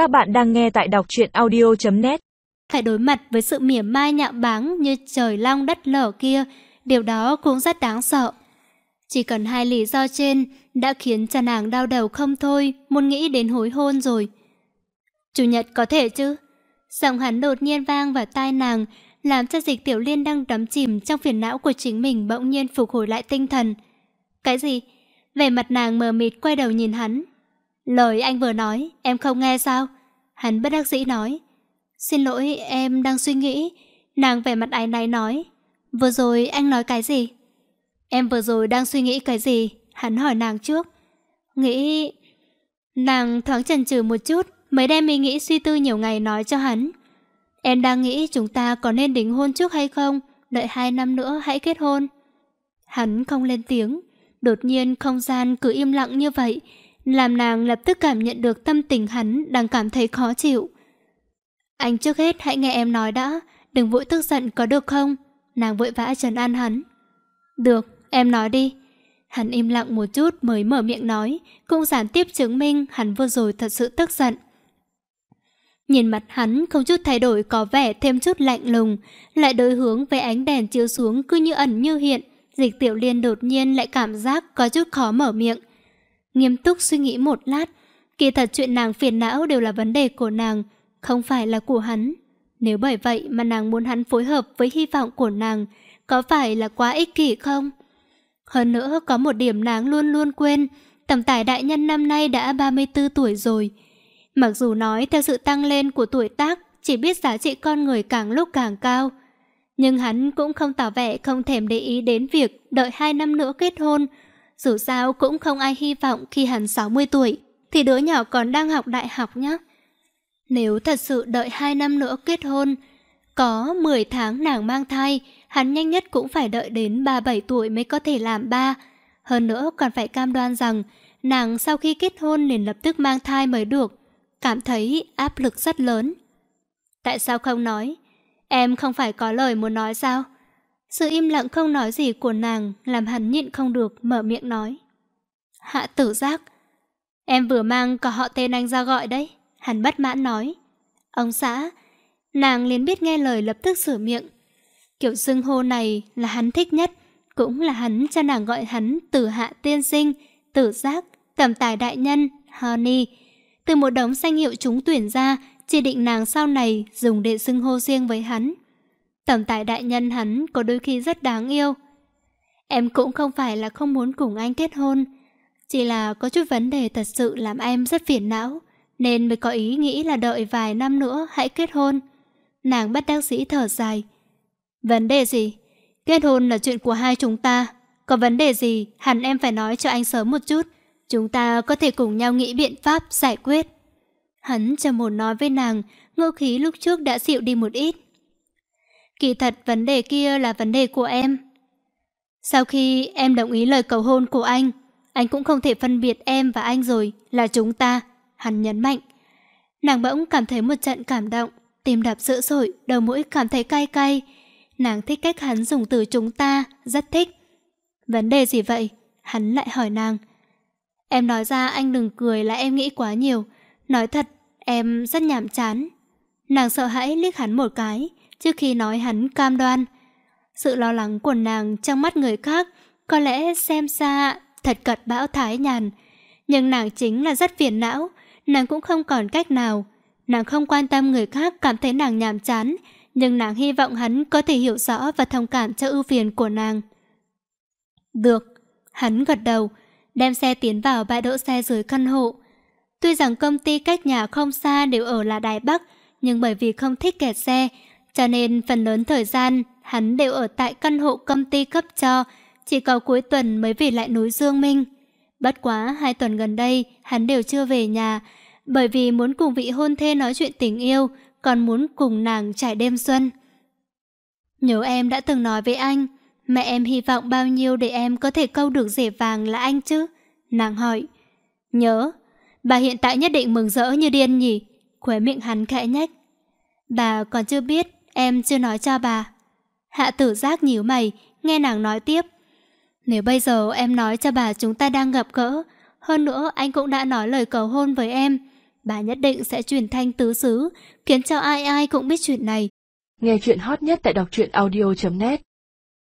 Các bạn đang nghe tại đọc truyện audio.net Phải đối mặt với sự mỉa mai nhạo báng như trời long đất lở kia, điều đó cũng rất đáng sợ. Chỉ cần hai lý do trên đã khiến cha nàng đau đầu không thôi, muốn nghĩ đến hối hôn rồi. Chủ nhật có thể chứ? Giọng hắn đột nhiên vang vào tai nàng, làm cho dịch tiểu liên đang đắm chìm trong phiền não của chính mình bỗng nhiên phục hồi lại tinh thần. Cái gì? về mặt nàng mờ mịt quay đầu nhìn hắn. Lời anh vừa nói, em không nghe sao? Hắn bất đắc dĩ nói. Xin lỗi, em đang suy nghĩ. Nàng vẻ mặt ái náy nói. Vừa rồi anh nói cái gì? Em vừa rồi đang suy nghĩ cái gì? Hắn hỏi nàng trước. Nghĩ... Nàng thoáng chần chừ một chút, mới đem ý nghĩ suy tư nhiều ngày nói cho hắn. Em đang nghĩ chúng ta có nên đính hôn trước hay không? Đợi hai năm nữa hãy kết hôn. Hắn không lên tiếng. Đột nhiên không gian cứ im lặng như vậy, làm nàng lập tức cảm nhận được tâm tình hắn đang cảm thấy khó chịu. Anh trước hết hãy nghe em nói đã, đừng vội tức giận có được không? Nàng vội vã trấn an hắn. Được, em nói đi. Hắn im lặng một chút mới mở miệng nói, cũng gián tiếp chứng minh hắn vừa rồi thật sự tức giận. Nhìn mặt hắn không chút thay đổi có vẻ thêm chút lạnh lùng, lại đối hướng với ánh đèn chiếu xuống cứ như ẩn như hiện. Dịch tiểu liên đột nhiên lại cảm giác có chút khó mở miệng. Nghiêm túc suy nghĩ một lát, kỳ thật chuyện nàng phiền não đều là vấn đề của nàng, không phải là của hắn. Nếu bởi vậy mà nàng muốn hắn phối hợp với hy vọng của nàng, có phải là quá ích kỷ không? Hơn nữa có một điểm nàng luôn luôn quên, tầm tải đại nhân năm nay đã 34 tuổi rồi. Mặc dù nói theo sự tăng lên của tuổi tác, chỉ biết giá trị con người càng lúc càng cao. Nhưng hắn cũng không tỏ vẻ không thèm để ý đến việc đợi hai năm nữa kết hôn. Dù sao cũng không ai hy vọng khi hắn 60 tuổi, thì đứa nhỏ còn đang học đại học nhé. Nếu thật sự đợi hai năm nữa kết hôn, có 10 tháng nàng mang thai, hắn nhanh nhất cũng phải đợi đến 37 tuổi mới có thể làm ba. Hơn nữa còn phải cam đoan rằng nàng sau khi kết hôn liền lập tức mang thai mới được. Cảm thấy áp lực rất lớn. Tại sao không nói? Em không phải có lời muốn nói sao? Sự im lặng không nói gì của nàng làm hắn nhịn không được mở miệng nói. Hạ tử giác. Em vừa mang cả họ tên anh ra gọi đấy. Hắn bất mãn nói. Ông xã. Nàng liền biết nghe lời lập tức sửa miệng. Kiểu xưng hô này là hắn thích nhất. Cũng là hắn cho nàng gọi hắn tử hạ tiên sinh, tử giác, tầm tài đại nhân, honey. Từ một đống danh hiệu chúng tuyển ra, chỉ định nàng sau này dùng để xưng hô riêng với hắn. Tổng tài đại nhân hắn có đôi khi rất đáng yêu. Em cũng không phải là không muốn cùng anh kết hôn, chỉ là có chút vấn đề thật sự làm em rất phiền não, nên mới có ý nghĩ là đợi vài năm nữa hãy kết hôn. Nàng bắt đắc sĩ thở dài. Vấn đề gì? Kết hôn là chuyện của hai chúng ta. Có vấn đề gì hẳn em phải nói cho anh sớm một chút. Chúng ta có thể cùng nhau nghĩ biện pháp giải quyết. Hắn trầm một nói với nàng, ngô khí lúc trước đã dịu đi một ít. Kỳ thật vấn đề kia là vấn đề của em. Sau khi em đồng ý lời cầu hôn của anh, anh cũng không thể phân biệt em và anh rồi, là chúng ta. Hắn nhấn mạnh. Nàng bỗng cảm thấy một trận cảm động, tim đập dữ dội, đầu mũi cảm thấy cay cay. Nàng thích cách hắn dùng từ chúng ta, rất thích. Vấn đề gì vậy? Hắn lại hỏi nàng. Em nói ra anh đừng cười là em nghĩ quá nhiều. Nói thật, em rất nhảm chán. Nàng sợ hãi liếc hắn một cái, trước khi nói hắn cam đoan. Sự lo lắng của nàng trong mắt người khác có lẽ xem ra thật cật bão thái nhàn. Nhưng nàng chính là rất phiền não, nàng cũng không còn cách nào. Nàng không quan tâm người khác cảm thấy nàng nhàm chán, nhưng nàng hy vọng hắn có thể hiểu rõ và thông cảm cho ưu phiền của nàng. Được, hắn gật đầu, đem xe tiến vào bãi đỗ xe dưới căn hộ. Tuy rằng công ty cách nhà không xa đều ở là Đài Bắc, nhưng bởi vì không thích kẹt xe, cho nên phần lớn thời gian hắn đều ở tại căn hộ công ty cấp cho, chỉ có cuối tuần mới về lại núi Dương Minh. Bất quá hai tuần gần đây hắn đều chưa về nhà, bởi vì muốn cùng vị hôn thê nói chuyện tình yêu, còn muốn cùng nàng trải đêm xuân. Nhớ em đã từng nói với anh, mẹ em hy vọng bao nhiêu để em có thể câu được rể vàng là anh chứ? Nàng hỏi. Nhớ, bà hiện tại nhất định mừng rỡ như điên nhỉ? Khóe miệng hắn khẽ nhách. Bà còn chưa biết, em chưa nói cho bà. Hạ tử giác nhíu mày, nghe nàng nói tiếp. Nếu bây giờ em nói cho bà chúng ta đang gặp gỡ, hơn nữa anh cũng đã nói lời cầu hôn với em, bà nhất định sẽ truyền thanh tứ xứ, khiến cho ai ai cũng biết chuyện này. Nghe chuyện hot nhất tại đọc truyện audio.net